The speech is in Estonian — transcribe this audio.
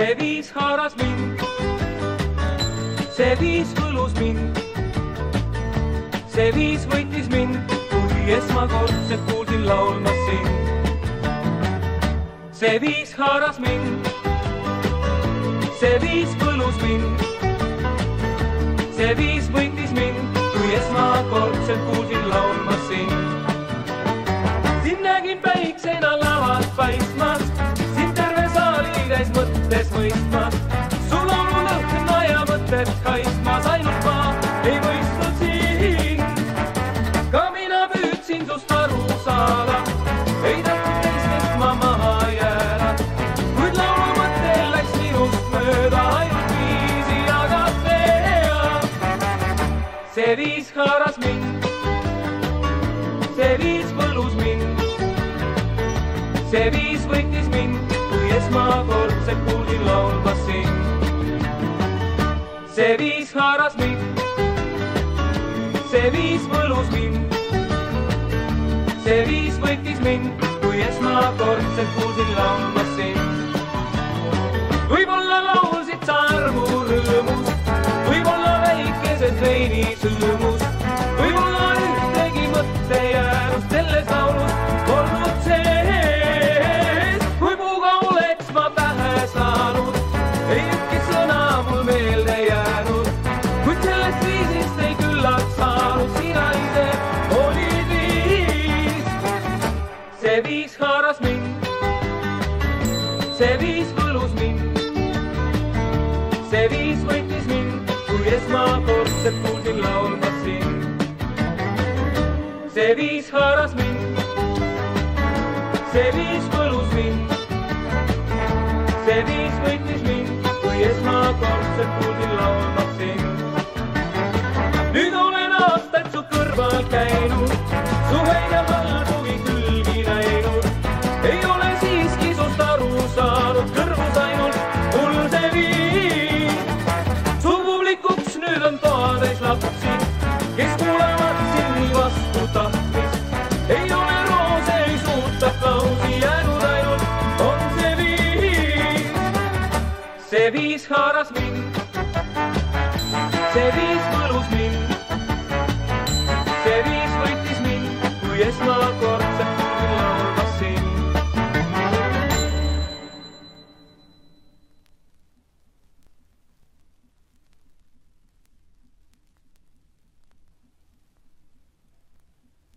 see viis haaras mind, see viis võlus mind, see viis võitis mind, kui esmakordselt kuulsin laulmas sind. see viis haaras mind, see viis võlus mind, see viis võitis mind, kui esmakordselt kuulsin laulmas sind. sind nägin päiksena lavas paistmas, see viis haaras mind, see viis võlus mind, see viis võitis mind, kui esmakordselt kuulsin laulmas sind see viis haaras mind, see viis võlus mind, see viis võitis mind, kui esmakordselt kuulsin laulmas sind. See viis võlus mind, see viis võitis mind, kui esmakordselt kuulsin laulmas sind. see viis haaras mind, see viis võlus mind, see viis võitis mind, kui esmakordselt kuulsin laulmas sind. nüüd olen aastaid su kõrval käinud, see viis haaras mind, see viis võlus mind, see viis võitis mind, kui esma